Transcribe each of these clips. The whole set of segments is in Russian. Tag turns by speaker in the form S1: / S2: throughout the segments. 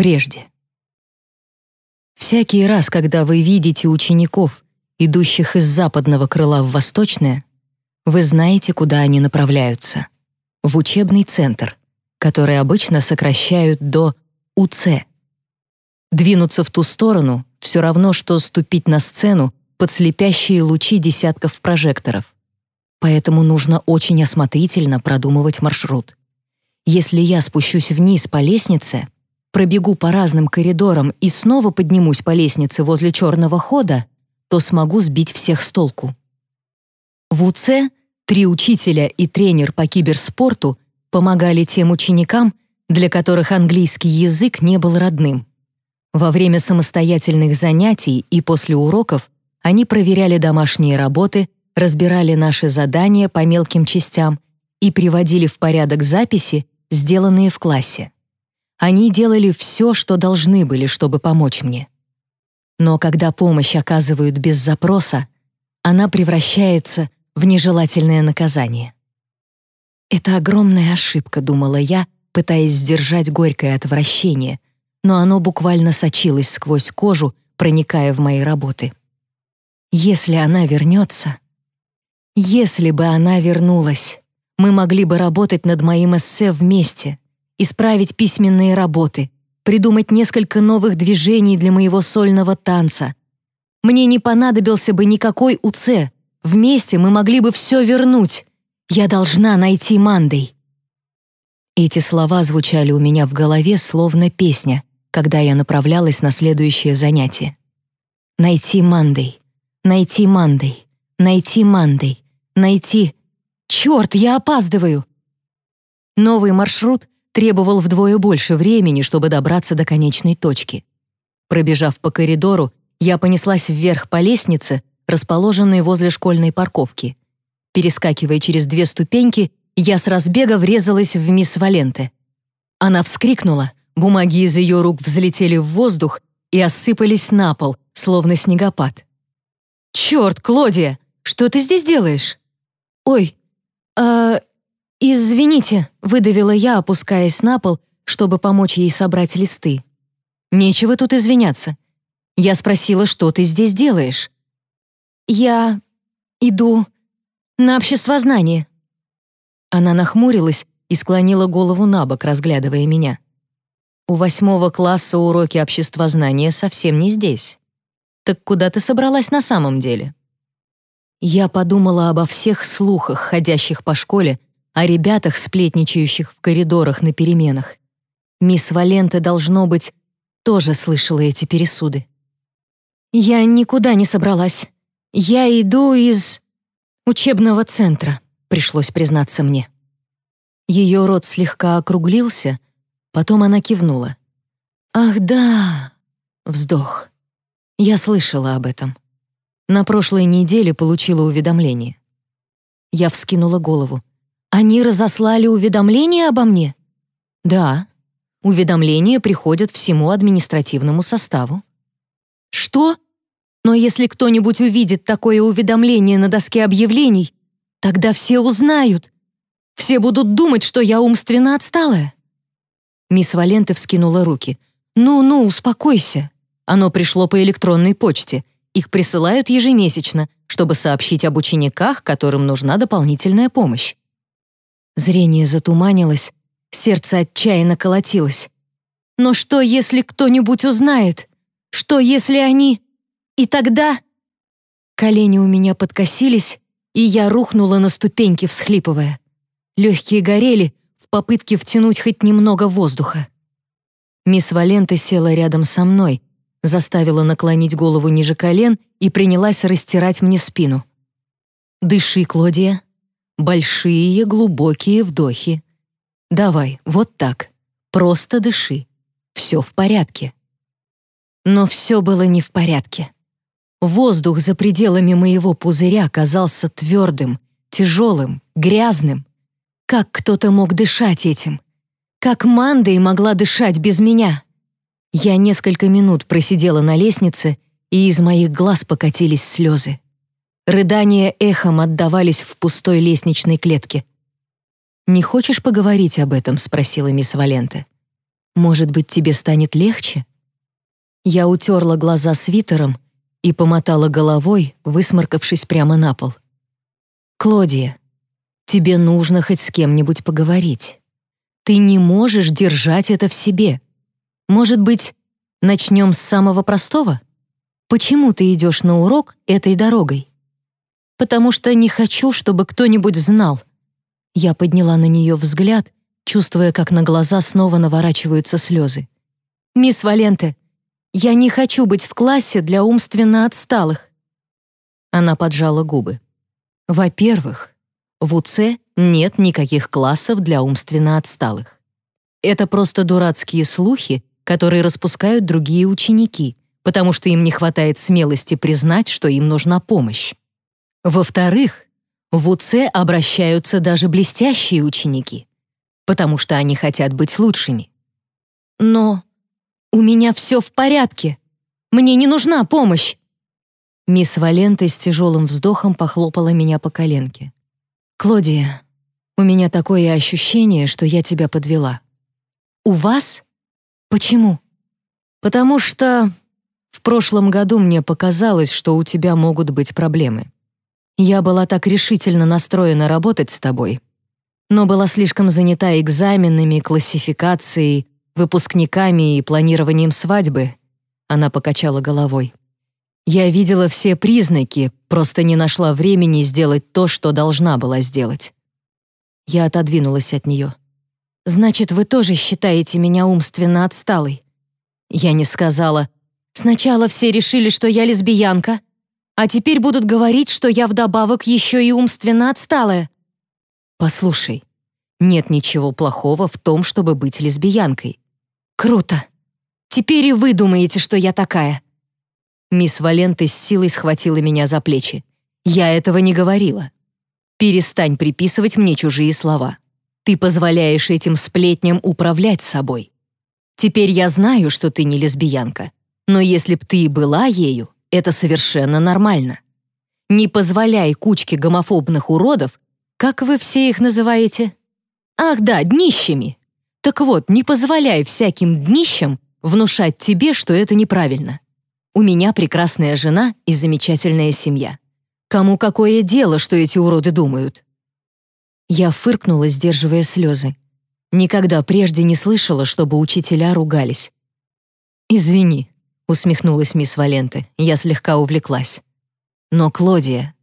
S1: прежде. Всякий раз, когда вы видите учеников, идущих из западного крыла в восточное, вы знаете, куда они направляются. В учебный центр, который обычно сокращают до УЦ. Двинуться в ту сторону — все равно, что ступить на сцену под слепящие лучи десятков прожекторов. Поэтому нужно очень осмотрительно продумывать маршрут. Если я спущусь вниз по лестнице, пробегу по разным коридорам и снова поднимусь по лестнице возле черного хода, то смогу сбить всех с толку. В УЦ три учителя и тренер по киберспорту помогали тем ученикам, для которых английский язык не был родным. Во время самостоятельных занятий и после уроков они проверяли домашние работы, разбирали наши задания по мелким частям и приводили в порядок записи, сделанные в классе. Они делали все, что должны были, чтобы помочь мне. Но когда помощь оказывают без запроса, она превращается в нежелательное наказание. «Это огромная ошибка», — думала я, пытаясь сдержать горькое отвращение, но оно буквально сочилось сквозь кожу, проникая в мои работы. Если она вернется... Если бы она вернулась, мы могли бы работать над моим эссе вместе, исправить письменные работы, придумать несколько новых движений для моего сольного танца. Мне не понадобился бы никакой УЦ. Вместе мы могли бы все вернуть. Я должна найти Мандей. Эти слова звучали у меня в голове словно песня, когда я направлялась на следующее занятие. Найти Мандей. Найти Мандей. Найти Мандей. Найти... Черт, я опаздываю! Новый маршрут требовал вдвое больше времени, чтобы добраться до конечной точки. Пробежав по коридору, я понеслась вверх по лестнице, расположенной возле школьной парковки. Перескакивая через две ступеньки, я с разбега врезалась в мисс Валенте. Она вскрикнула, бумаги из ее рук взлетели в воздух и осыпались на пол, словно снегопад. «Черт, Клодия, что ты здесь делаешь?» «Ой, э, извините», — выдавила я, опускаясь на пол, чтобы помочь ей собрать листы. «Нечего тут извиняться. Я спросила, что ты здесь делаешь?» «Я иду на обществознание». Она нахмурилась и склонила голову на бок, разглядывая меня. «У восьмого класса уроки обществознания совсем не здесь». Так куда ты собралась на самом деле? Я подумала обо всех слухах, ходящих по школе, о ребятах, сплетничающих в коридорах на переменах. Мисс Валента, должно быть, тоже слышала эти пересуды. «Я никуда не собралась. Я иду из учебного центра», пришлось признаться мне. Ее рот слегка округлился, потом она кивнула. «Ах да!» — вздох. Я слышала об этом. На прошлой неделе получила уведомление. Я вскинула голову. Они разослали уведомление обо мне? Да. Уведомления приходят всему административному составу. Что? Но если кто-нибудь увидит такое уведомление на доске объявлений, тогда все узнают. Все будут думать, что я умственно отсталая. Мисс Валенте вскинула руки. «Ну-ну, успокойся. Оно пришло по электронной почте. Их присылают ежемесячно, чтобы сообщить об учениках, которым нужна дополнительная помощь. Зрение затуманилось, сердце отчаянно колотилось. Но что, если кто-нибудь узнает? Что, если они... И тогда... Колени у меня подкосились, и я рухнула на ступеньки, всхлипывая. Легкие горели в попытке втянуть хоть немного воздуха. Мисс Валента села рядом со мной, заставила наклонить голову ниже колен и принялась растирать мне спину. «Дыши, Клодия. Большие глубокие вдохи. Давай, вот так. Просто дыши. Все в порядке». Но все было не в порядке. Воздух за пределами моего пузыря казался твердым, тяжелым, грязным. Как кто-то мог дышать этим? Как Манда и могла дышать без меня? Я несколько минут просидела на лестнице, и из моих глаз покатились слезы. Рыдания эхом отдавались в пустой лестничной клетке. «Не хочешь поговорить об этом?» — спросила мисс Валенте. Может быть, тебе станет легче? Я утерла глаза свитером и помотала головой, высморкавшись прямо на пол. «Клодия, тебе нужно хоть с кем-нибудь поговорить. Ты не можешь держать это в себе. Может быть, начнем с самого простого? Почему ты идешь на урок этой дорогой?» «Потому что не хочу, чтобы кто-нибудь знал». Я подняла на нее взгляд, чувствуя, как на глаза снова наворачиваются слезы. «Мисс Валенте, я не хочу быть в классе для умственно отсталых». Она поджала губы. «Во-первых, в УЦ нет никаких классов для умственно отсталых. Это просто дурацкие слухи, которые распускают другие ученики, потому что им не хватает смелости признать, что им нужна помощь. Во-вторых, в УЦ обращаются даже блестящие ученики, потому что они хотят быть лучшими. Но «У меня все в порядке. Мне не нужна помощь». Мисс Валента с тяжелым вздохом похлопала меня по коленке. «Клодия, у меня такое ощущение, что я тебя подвела». «У вас? Почему?» «Потому что в прошлом году мне показалось, что у тебя могут быть проблемы. Я была так решительно настроена работать с тобой, но была слишком занята экзаменами, классификацией, выпускниками и планированием свадьбы, она покачала головой. Я видела все признаки, просто не нашла времени сделать то, что должна была сделать. Я отодвинулась от нее. «Значит, вы тоже считаете меня умственно отсталой?» Я не сказала. «Сначала все решили, что я лесбиянка, а теперь будут говорить, что я вдобавок еще и умственно отсталая». «Послушай, нет ничего плохого в том, чтобы быть лесбиянкой. Круто. Теперь и вы думаете, что я такая. Мисс Валенты с силой схватила меня за плечи. Я этого не говорила. Перестань приписывать мне чужие слова. Ты позволяешь этим сплетням управлять собой. Теперь я знаю, что ты не лесбиянка, но если б ты и была ею, это совершенно нормально. Не позволяй кучке гомофобных уродов, как вы все их называете? Ах да, днищами, так вот, не позволяй всяким днищам внушать тебе, что это неправильно. У меня прекрасная жена и замечательная семья. Кому какое дело, что эти уроды думают?» Я фыркнула, сдерживая слезы. Никогда прежде не слышала, чтобы учителя ругались. «Извини», — усмехнулась мисс Валенте, я слегка увлеклась. «Но, Клодия,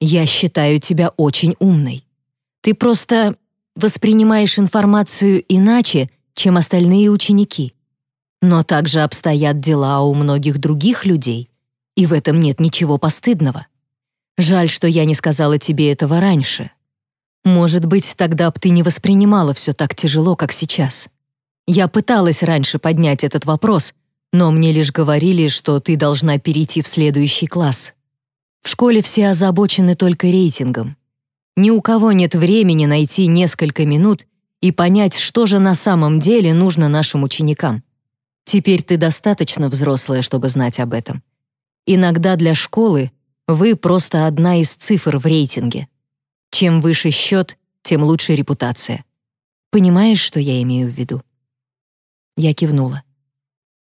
S1: я считаю тебя очень умной. Ты просто воспринимаешь информацию иначе, чем остальные ученики. Но также обстоят дела у многих других людей, и в этом нет ничего постыдного. Жаль, что я не сказала тебе этого раньше. Может быть, тогда б ты не воспринимала все так тяжело, как сейчас. Я пыталась раньше поднять этот вопрос, но мне лишь говорили, что ты должна перейти в следующий класс. В школе все озабочены только рейтингом. Ни у кого нет времени найти несколько минут и понять, что же на самом деле нужно нашим ученикам. Теперь ты достаточно взрослая, чтобы знать об этом. Иногда для школы вы просто одна из цифр в рейтинге. Чем выше счет, тем лучше репутация. Понимаешь, что я имею в виду?» Я кивнула.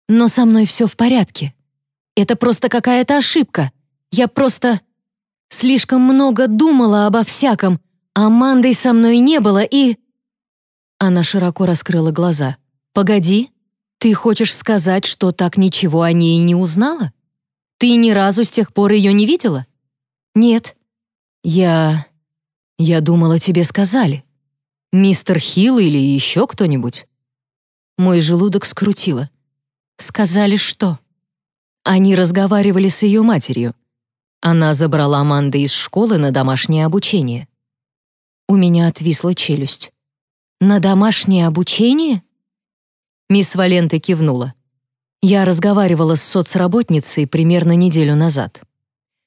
S1: «Но со мной все в порядке. Это просто какая-то ошибка. Я просто...» Слишком много думала обо всяком, а Мандой со мной не было и...» Она широко раскрыла глаза. «Погоди, ты хочешь сказать, что так ничего о ней не узнала? Ты ни разу с тех пор ее не видела?» «Нет». «Я... я думала, тебе сказали. Мистер Хилл или еще кто-нибудь?» Мой желудок скрутило. «Сказали что?» Они разговаривали с ее матерью. Она забрала Аманды из школы на домашнее обучение. У меня отвисла челюсть. «На домашнее обучение?» Мисс Валенте кивнула. Я разговаривала с соцработницей примерно неделю назад.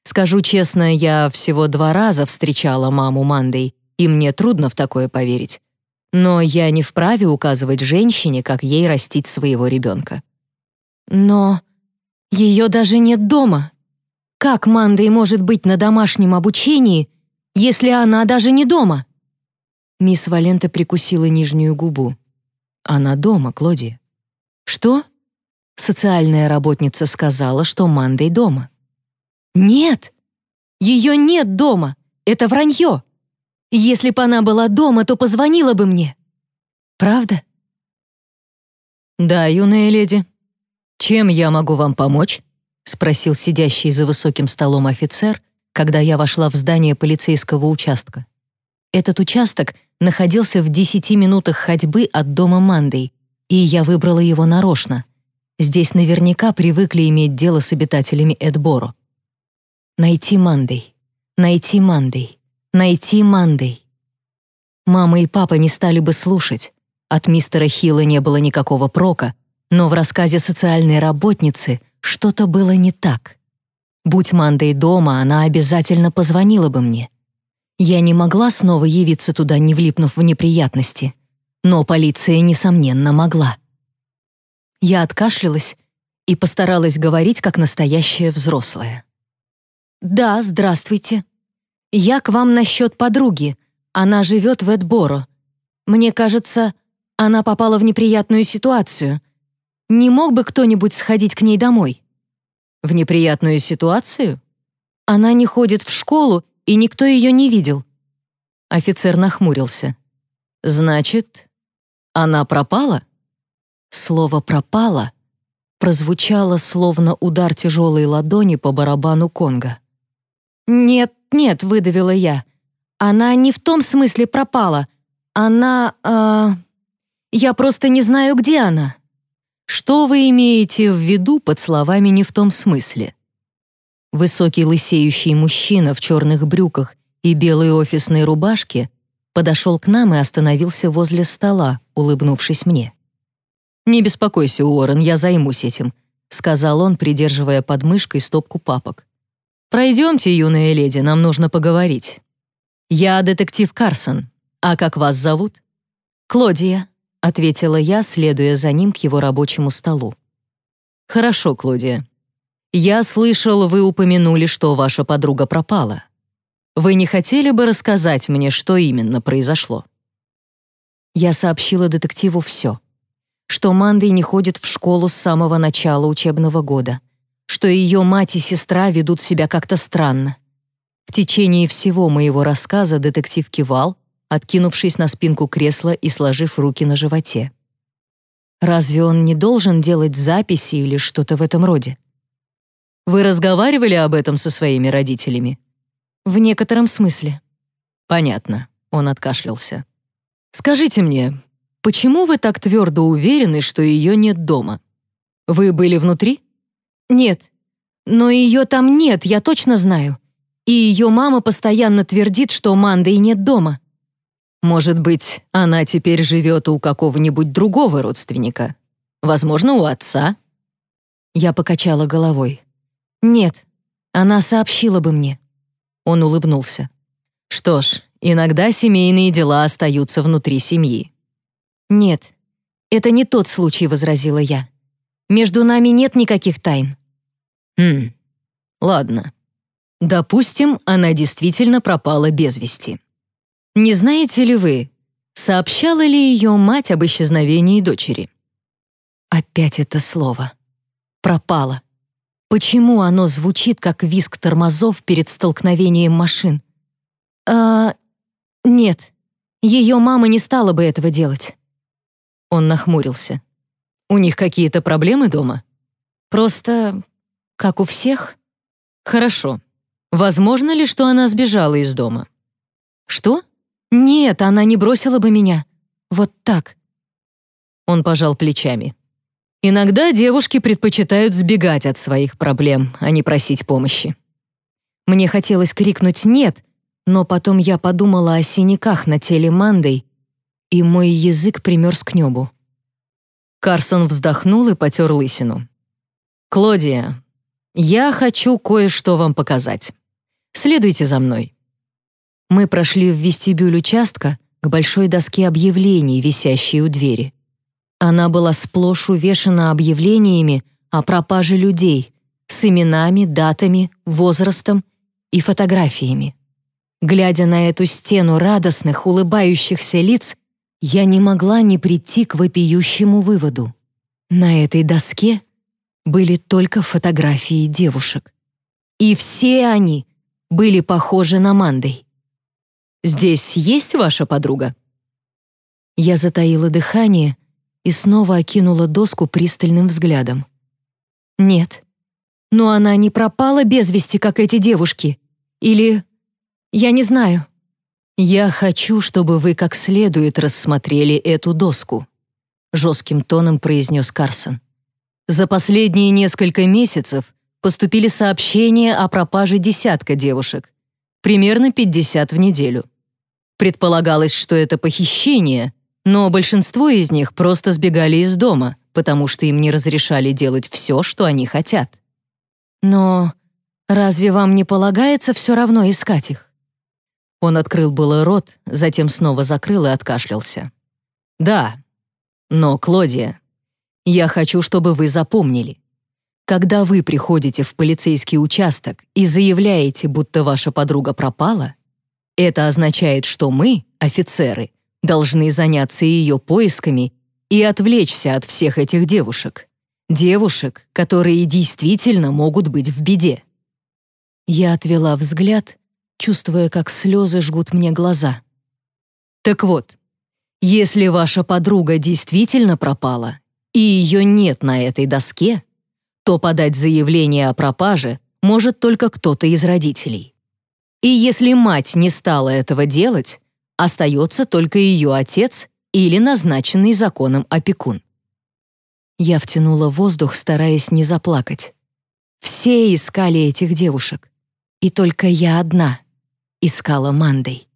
S1: Скажу честно, я всего два раза встречала маму Мандой, и мне трудно в такое поверить. Но я не вправе указывать женщине, как ей растить своего ребенка. Но ее даже нет дома, как Мандой может быть на домашнем обучении, если она даже не дома? Мисс Валента прикусила нижнюю губу. Она дома, Клоди. Что? Социальная работница сказала, что Мандей дома. Нет! Ее нет дома! Это вранье! Если бы она была дома, то позвонила бы мне. Правда?
S2: Да, юная леди. Чем я могу вам помочь? спросил сидящий за высоким столом офицер, когда я вошла в здание полицейского участка. Этот участок находился в десяти минутах ходьбы от дома Мандей, и я выбрала его нарочно. Здесь наверняка привыкли иметь дело с обитателями Эдборо. Найти Мандей, найти Мандей, найти Мандей. Мама и папа не стали бы слушать. От мистера Хилла не было никакого прока, но в рассказе социальной работницы что-то было не так. Будь Мандей дома, она обязательно позвонила бы мне. Я не могла снова явиться туда, не влипнув в неприятности, но полиция, несомненно, могла. Я откашлялась и постаралась говорить как настоящая взрослая. «Да, здравствуйте. Я к вам насчет подруги. Она живет в Эдборо. Мне кажется, она попала в неприятную ситуацию. Не мог бы кто-нибудь сходить к ней домой? В неприятную ситуацию?
S1: Она не ходит в школу, и никто ее не видел.
S2: Офицер нахмурился. Значит, она пропала?
S1: Слово «пропала» прозвучало словно удар тяжелой ладони по барабану Конга. «Нет, нет», — выдавила я. «Она не в том смысле пропала. Она... Э, я просто не знаю, где она».
S2: Что вы имеете в виду под словами «не в том смысле»? Высокий лысеющий мужчина в черных брюках и белой офисной рубашке подошел к нам и остановился возле стола, улыбнувшись мне. «Не беспокойся, Уоррен, я займусь этим», — сказал он, придерживая под мышкой стопку папок. «Пройдемте, юная леди, нам нужно поговорить. Я детектив Карсон. А как вас зовут?»
S1: «Клодия», ответила я, следуя за ним к его рабочему столу.
S2: Хорошо, Клодия. Я слышал, вы упомянули, что ваша подруга пропала. Вы не хотели бы рассказать мне, что именно произошло?
S1: Я сообщила детективу все. Что Мандой не ходит в школу с самого начала учебного года, что ее мать и сестра ведут себя как-то странно. В течение всего моего рассказа детектив кивал, откинувшись на спинку кресла и сложив руки на животе. Разве он не должен делать записи или что-то в этом роде?
S2: Вы разговаривали об этом со своими родителями?
S1: В некотором смысле.
S2: Понятно, он откашлялся. Скажите мне, почему вы так твердо уверены, что ее нет дома? Вы были внутри?
S1: Нет. Но ее там нет, я точно знаю. И ее мама постоянно твердит, что Манды и нет дома.
S2: Может быть, она теперь живет у какого-нибудь другого родственника? Возможно, у отца?»
S1: Я покачала головой. «Нет, она сообщила бы мне».
S2: Он улыбнулся. «Что ж, иногда семейные дела остаются внутри семьи».
S1: «Нет, это не тот случай», — возразила я. «Между нами нет никаких тайн».
S2: «Хм, ладно. Допустим, она действительно пропала без вести. Не знаете ли вы, сообщала ли ее мать об исчезновении дочери?
S1: Опять это слово. Пропала. Почему оно звучит, как визг тормозов перед столкновением машин? А, нет, ее мама не стала бы этого делать.
S2: Он нахмурился. У них какие-то проблемы дома?
S1: Просто как у всех?
S2: Хорошо. Возможно ли, что она сбежала из дома?
S1: Что? «Нет, она не бросила бы меня. Вот так».
S2: Он пожал плечами. «Иногда девушки предпочитают сбегать от своих проблем, а не просить помощи».
S1: Мне хотелось крикнуть «нет», но потом я подумала о синяках на теле Мандой, и мой язык примерз к небу.
S2: Карсон вздохнул и потер лысину. «Клодия, я хочу кое-что вам показать. Следуйте за мной».
S1: Мы прошли в вестибюль участка к большой доске объявлений, висящей у двери. Она была сплошь увешана объявлениями о пропаже людей с именами, датами, возрастом и фотографиями. Глядя на эту стену радостных, улыбающихся лиц, я не могла не прийти к вопиющему выводу. На этой доске были только фотографии девушек. И все они были похожи на Мандой.
S2: «Здесь есть ваша подруга?»
S1: Я затаила дыхание и снова окинула доску пристальным взглядом. «Нет. Но она не пропала без вести, как эти девушки. Или... Я не знаю». «Я хочу, чтобы вы как следует рассмотрели эту доску», жестким тоном произнес Карсон. За последние несколько месяцев поступили сообщения о пропаже десятка девушек, примерно 50 в неделю. Предполагалось, что это похищение, но большинство из них просто сбегали из дома, потому что им не разрешали делать все, что они хотят. Но разве вам не полагается все равно искать их? Он открыл было рот, затем снова закрыл и откашлялся. Да, но, Клодия, я хочу, чтобы вы запомнили. Когда вы приходите в полицейский участок и заявляете, будто ваша подруга пропала, это означает, что мы, офицеры, должны заняться ее поисками и отвлечься от всех этих девушек. Девушек, которые действительно могут быть в беде. Я отвела взгляд, чувствуя, как слезы жгут мне глаза. Так вот, если ваша подруга действительно пропала, и ее нет на этой доске, то подать заявление о пропаже может только кто-то из родителей. И если мать не стала этого делать, остается только ее отец или назначенный законом опекун. Я втянула воздух, стараясь не заплакать. Все искали этих девушек, и только я одна искала Мандой.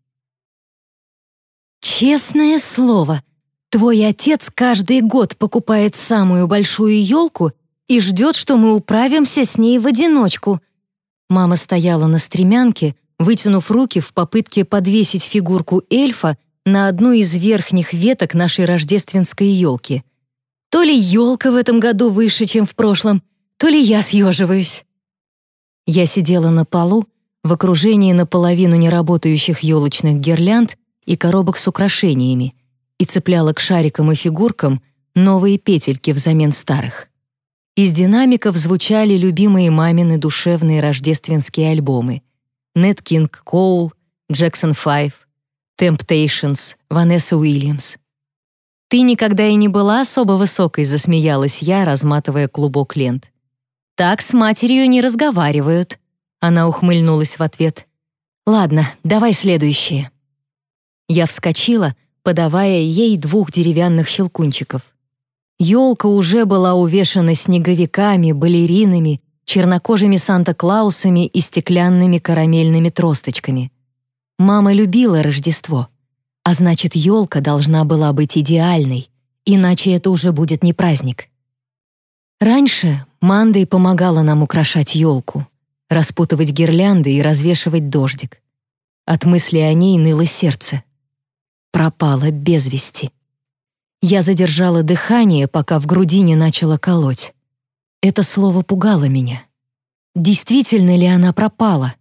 S1: «Честное слово, твой отец каждый год покупает самую большую елку и ждет, что мы управимся с ней в одиночку». Мама стояла на стремянке, вытянув руки в попытке подвесить фигурку эльфа на одну из верхних веток нашей рождественской елки. То ли елка в этом году выше, чем в прошлом, то ли я съеживаюсь. Я сидела на полу в окружении наполовину неработающих елочных гирлянд и коробок с украшениями и цепляла к шарикам и фигуркам новые петельки взамен старых. Из динамиков звучали любимые мамины душевные рождественские альбомы Нет Кинг Коул, Джексон Файв, Temptations, Ванесса Уильямс. «Ты никогда и не была особо высокой», — засмеялась я, разматывая клубок лент. «Так с матерью не разговаривают», — она ухмыльнулась в ответ. «Ладно, давай следующее». Я вскочила, подавая ей двух деревянных щелкунчиков. Ёлка уже была увешана снеговиками, балеринами, чернокожими Санта-Клаусами и стеклянными карамельными тросточками. Мама любила Рождество, а значит, ёлка должна была быть идеальной, иначе это уже будет не праздник. Раньше Мандой помогала нам украшать ёлку, распутывать гирлянды и развешивать дождик. От мысли о ней ныло сердце пропала без вести. Я задержала дыхание, пока в груди не начало колоть. Это слово пугало меня. Действительно ли она пропала?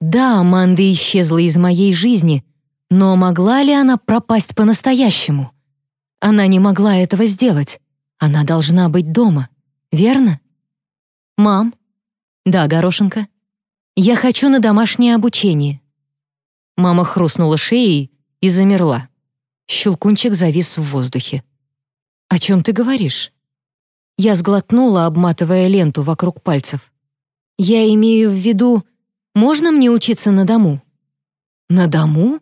S1: Да, Аманда исчезла из моей жизни, но могла ли она пропасть по-настоящему? Она не могла этого сделать. Она должна быть дома, верно? Мам? Да, Горошенко. Я хочу на домашнее обучение. Мама хрустнула шеей, и замерла. Щелкунчик завис в воздухе. «О чем ты говоришь?» Я сглотнула, обматывая ленту вокруг пальцев. «Я имею в виду, можно мне учиться на дому?» «На дому?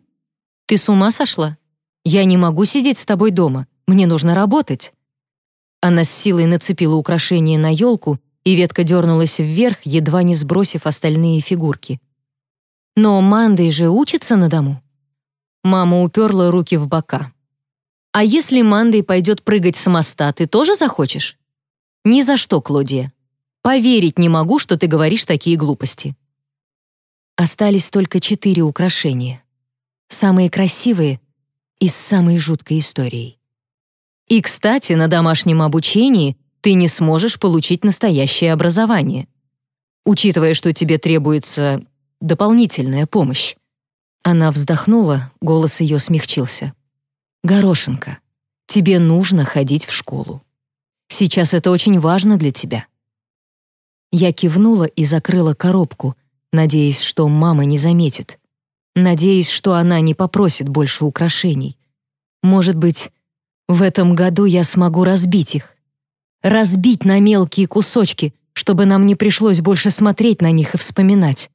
S1: Ты с ума сошла? Я не могу сидеть с тобой дома, мне нужно работать». Она с силой нацепила украшение на елку, и ветка дернулась вверх, едва не сбросив остальные фигурки. «Но Мандой же учится на дому?» Мама уперла руки в бока. «А если Мандой пойдет прыгать с моста, ты тоже захочешь?» «Ни за что, Клодия. Поверить не могу, что ты говоришь такие глупости». Остались только четыре украшения. Самые красивые и с самой жуткой историей. И, кстати, на домашнем обучении ты не сможешь получить настоящее образование. Учитывая, что тебе требуется дополнительная помощь. Она вздохнула, голос ее смягчился. «Горошенко, тебе нужно ходить в школу. Сейчас это очень важно для тебя». Я кивнула и закрыла коробку, надеясь, что мама не заметит. Надеясь, что она не попросит больше украшений. Может быть, в этом году я смогу разбить их. Разбить на мелкие кусочки, чтобы нам не пришлось больше смотреть на них и вспоминать.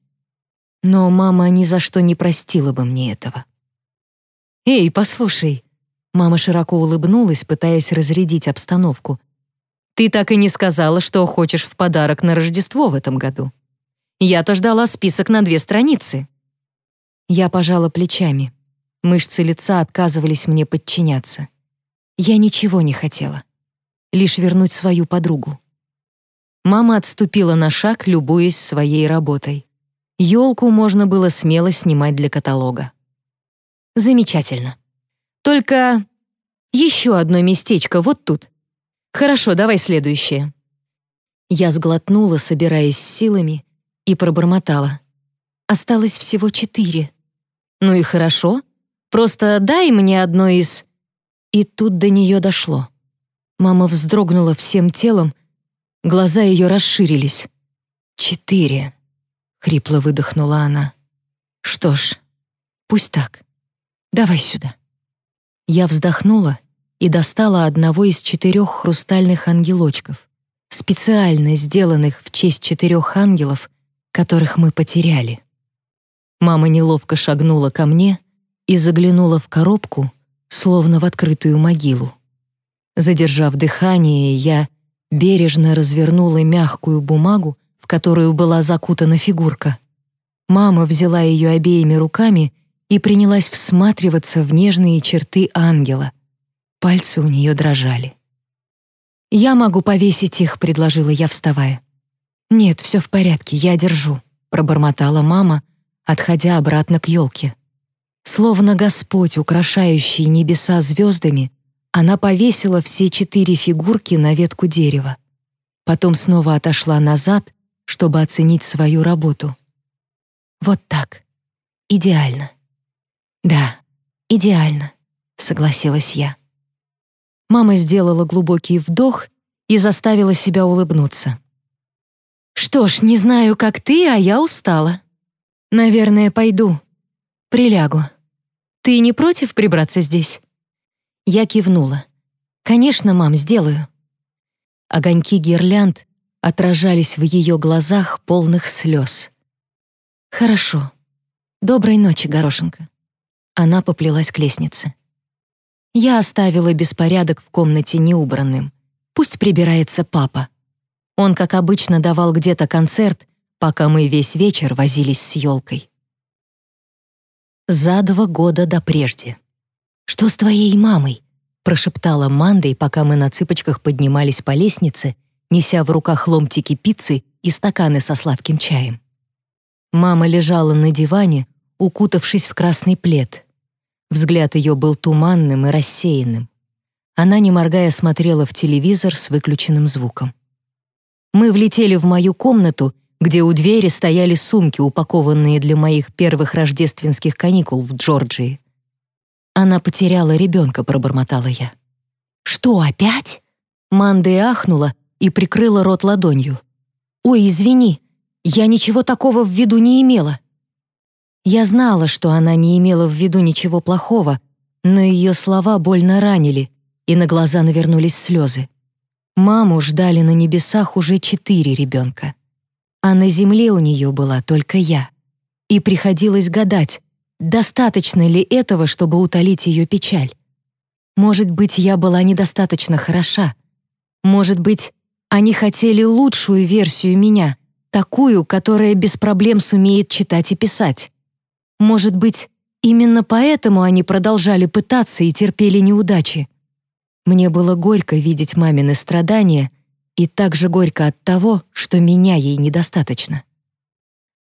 S1: Но мама ни за что не простила бы мне этого. «Эй, послушай!» Мама широко улыбнулась, пытаясь разрядить обстановку. «Ты так и не сказала, что хочешь в подарок на Рождество в этом году. Я-то ждала список на две страницы». Я пожала плечами. Мышцы лица отказывались мне подчиняться. Я ничего не хотела. Лишь вернуть свою подругу. Мама отступила на шаг, любуясь своей работой. Ёлку можно было смело снимать для каталога. Замечательно. Только еще одно местечко вот тут. Хорошо, давай следующее. Я сглотнула, собираясь силами, и пробормотала. Осталось всего четыре. Ну и хорошо. Просто дай мне одно из... И тут до нее дошло. Мама вздрогнула всем телом, глаза ее расширились. «Четыре», — хрипло выдохнула она. «Что ж, пусть так. Давай сюда». Я вздохнула и достала одного из четырех хрустальных ангелочков, специально сделанных в честь четырех ангелов, которых мы потеряли. Мама неловко шагнула ко мне и заглянула в коробку, словно в открытую могилу. Задержав дыхание, я бережно развернула мягкую бумагу, в которую была закутана фигурка. Мама взяла ее обеими руками и принялась всматриваться в нежные черты ангела. Пальцы у нее дрожали. «Я могу повесить их», — предложила я, вставая. «Нет, все в порядке, я держу», — пробормотала мама, отходя обратно к елке. Словно Господь, украшающий небеса звездами, она повесила все четыре фигурки на ветку дерева. Потом снова отошла назад, чтобы оценить свою работу. Вот так. Идеально. «Да, идеально», — согласилась я. Мама сделала глубокий вдох и заставила себя улыбнуться. «Что ж, не знаю, как ты, а я устала. Наверное, пойду. Прилягу. Ты не против прибраться здесь?» Я кивнула. «Конечно, мам, сделаю». Огоньки гирлянд отражались в ее глазах полных слез. «Хорошо. Доброй ночи, горошинка». Она поплелась к лестнице. Я оставила беспорядок в комнате неубранным. Пусть прибирается папа. Он, как обычно, давал где-то концерт, пока мы весь вечер возились с елкой. За два года до прежде. «Что с твоей мамой?» прошептала Мандой, пока мы на цыпочках поднимались по лестнице, неся в руках ломтики пиццы и стаканы со сладким чаем. Мама лежала на диване, укутавшись в красный плед. Взгляд ее был туманным и рассеянным. Она, не моргая, смотрела в телевизор с выключенным звуком. Мы влетели в мою комнату, где у двери стояли сумки, упакованные для моих первых рождественских каникул в Джорджии. «Она потеряла ребенка», — пробормотала я. «Что, опять?» Манда ахнула и прикрыла рот ладонью. «Ой, извини, я ничего такого в виду не имела». Я знала, что она не имела в виду ничего плохого, но ее слова больно ранили, и на глаза навернулись слезы. Маму ждали на небесах уже четыре ребенка. А на земле у нее была только я. И приходилось гадать, достаточно ли этого, чтобы утолить ее печаль. Может быть, я была недостаточно хороша. Может быть, они хотели лучшую версию меня, такую, которая без проблем сумеет читать и писать. Может быть, именно поэтому они продолжали пытаться и терпели неудачи. Мне было горько видеть мамины страдания и также горько от того, что меня ей недостаточно.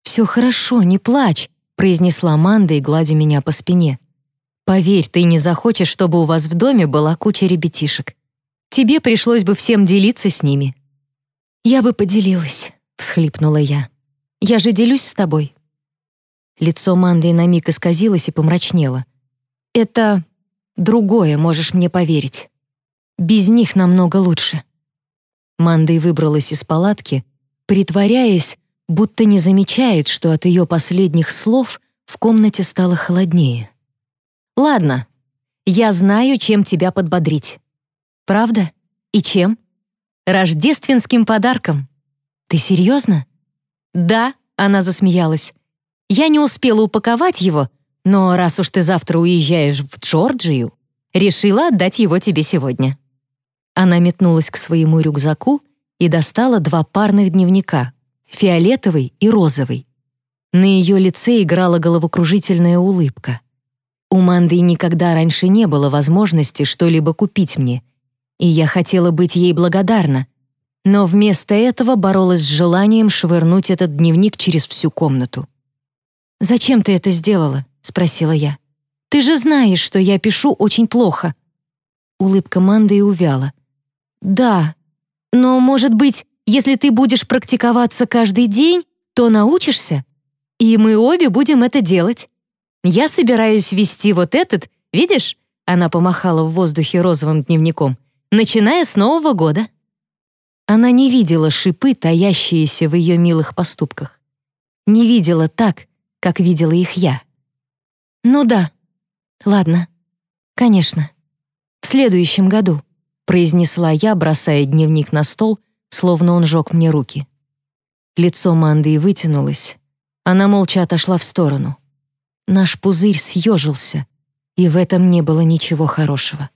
S1: «Все хорошо, не плачь», — произнесла Манда и гладя меня по спине. «Поверь, ты не захочешь, чтобы у вас в доме была куча ребятишек. Тебе пришлось бы всем делиться с ними». «Я бы поделилась», — всхлипнула я. «Я же делюсь с тобой». Лицо Манды на миг исказилось и помрачнело. «Это другое, можешь мне поверить. Без них намного лучше. Мандой выбралась из палатки, притворяясь, будто не замечает, что от ее последних слов в комнате стало холоднее. «Ладно, я знаю, чем тебя подбодрить». «Правда? И чем?» «Рождественским подарком». «Ты серьезно?» «Да», — она засмеялась. «Я не успела упаковать его, но раз уж ты завтра уезжаешь в Джорджию, решила отдать его тебе сегодня». Она метнулась к своему рюкзаку и достала два парных дневника — фиолетовый и розовый. На ее лице играла головокружительная улыбка. У Манды никогда раньше не было возможности что-либо купить мне, и я хотела быть ей благодарна, но вместо этого боролась с желанием швырнуть этот дневник через всю комнату. «Зачем ты это сделала?» — спросила я. «Ты же знаешь, что я пишу очень плохо». Улыбка Манды увяла. «Да, но, может быть, если ты будешь практиковаться каждый день, то научишься, и мы обе будем это делать. Я собираюсь вести вот этот, видишь?» Она помахала в воздухе розовым дневником. «Начиная с Нового года». Она не видела шипы, таящиеся в ее милых поступках. Не видела так, как видела их я. «Ну да. Ладно. Конечно. В следующем году», произнесла я, бросая дневник на стол, словно он жег мне руки. Лицо Манды вытянулось. Она молча отошла в сторону. Наш пузырь съежился, и в этом не было ничего хорошего.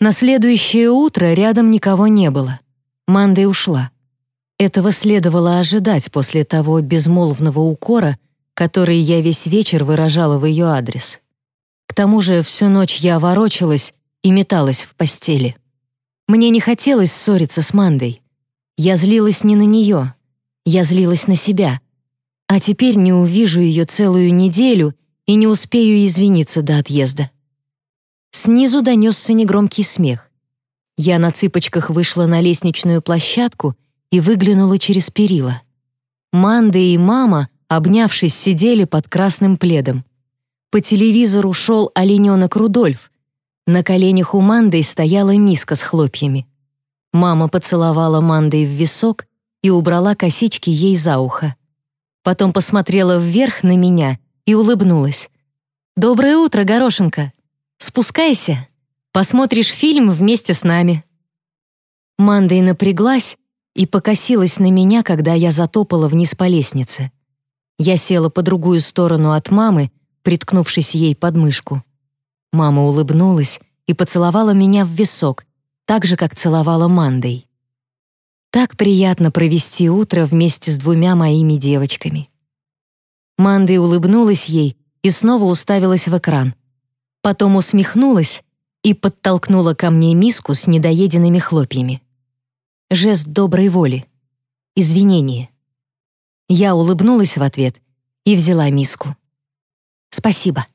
S1: На следующее утро рядом никого не было. Манда ушла. Этого следовало ожидать после того безмолвного укора, который я весь вечер выражала в ее адрес. К тому же всю ночь я ворочалась и металась в постели. Мне не хотелось ссориться с Мандой. Я злилась не на нее, я злилась на себя. А теперь не увижу ее целую неделю и не успею извиниться до отъезда. Снизу донесся негромкий смех. Я на цыпочках вышла на лестничную площадку и выглянула через перила. Манда и мама, обнявшись, сидели под красным пледом. По телевизору шел олененок Рудольф. На коленях у Манды стояла миска с хлопьями. Мама поцеловала Мандой в висок и убрала косички ей за ухо. Потом посмотрела вверх на меня и улыбнулась. «Доброе утро, Горошенко! Спускайся!» Посмотришь фильм вместе с нами». Мандой напряглась и покосилась на меня, когда я затопала вниз по лестнице. Я села по другую сторону от мамы, приткнувшись ей под мышку. Мама улыбнулась и поцеловала меня в висок, так же, как целовала Мандой. Так приятно провести утро вместе с двумя моими девочками. Мандой улыбнулась ей и снова уставилась в экран. Потом усмехнулась и подтолкнула ко мне миску с недоеденными хлопьями. Жест доброй воли. Извинение. Я улыбнулась в ответ и взяла миску. «Спасибо».